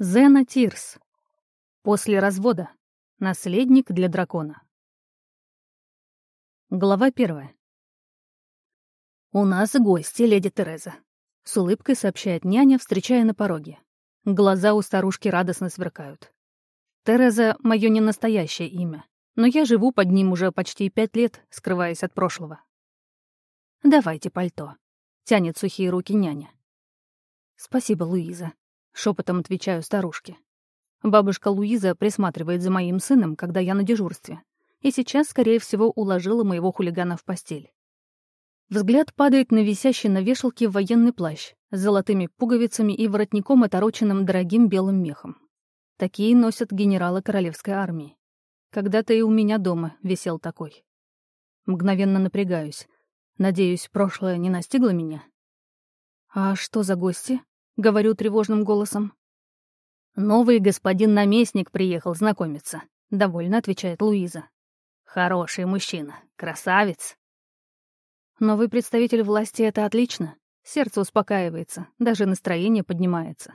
Зена Тирс. После развода. Наследник для дракона. Глава первая. «У нас гости, леди Тереза», — с улыбкой сообщает няня, встречая на пороге. Глаза у старушки радостно сверкают. Тереза — мое не настоящее имя, но я живу под ним уже почти пять лет, скрываясь от прошлого. «Давайте пальто», — тянет сухие руки няня. «Спасибо, Луиза», шепотом отвечаю старушке. Бабушка Луиза присматривает за моим сыном, когда я на дежурстве, и сейчас, скорее всего, уложила моего хулигана в постель. Взгляд падает на висящий на вешалке военный плащ с золотыми пуговицами и воротником, отороченным дорогим белым мехом. Такие носят генералы королевской армии. Когда-то и у меня дома висел такой. Мгновенно напрягаюсь. Надеюсь, прошлое не настигло меня? А что за гости? Говорю тревожным голосом. «Новый господин наместник приехал знакомиться», — довольно отвечает Луиза. «Хороший мужчина, красавец». Новый представитель власти — это отлично. Сердце успокаивается, даже настроение поднимается.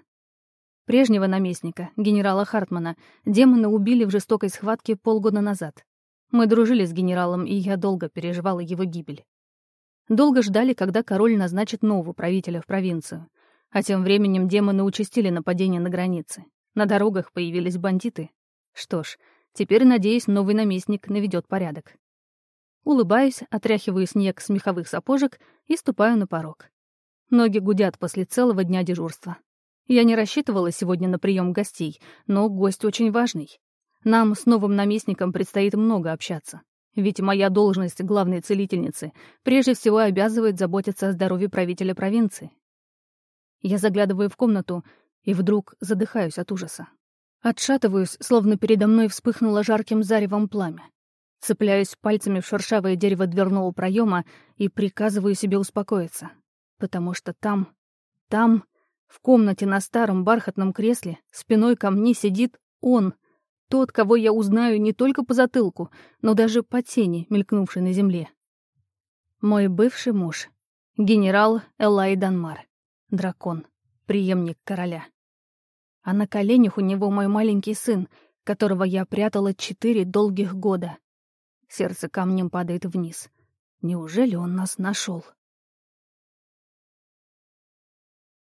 Прежнего наместника, генерала Хартмана, демоны убили в жестокой схватке полгода назад. Мы дружили с генералом, и я долго переживала его гибель. Долго ждали, когда король назначит нового правителя в провинцию — а тем временем демоны участили нападения на границе. На дорогах появились бандиты. Что ж, теперь, надеюсь, новый наместник наведет порядок. Улыбаюсь, отряхиваю снег с меховых сапожек и ступаю на порог. Ноги гудят после целого дня дежурства. Я не рассчитывала сегодня на прием гостей, но гость очень важный. Нам с новым наместником предстоит много общаться. Ведь моя должность главной целительницы прежде всего обязывает заботиться о здоровье правителя провинции. Я заглядываю в комнату и вдруг задыхаюсь от ужаса. Отшатываюсь, словно передо мной вспыхнуло жарким заревом пламя. Цепляюсь пальцами в шершавое дерево дверного проема и приказываю себе успокоиться. Потому что там, там, в комнате на старом бархатном кресле, спиной ко мне сидит он, тот, кого я узнаю не только по затылку, но даже по тени, мелькнувшей на земле. Мой бывший муж, генерал Элай Данмар. Дракон, преемник короля. А на коленях у него мой маленький сын, которого я прятала четыре долгих года. Сердце камнем падает вниз. Неужели он нас нашел?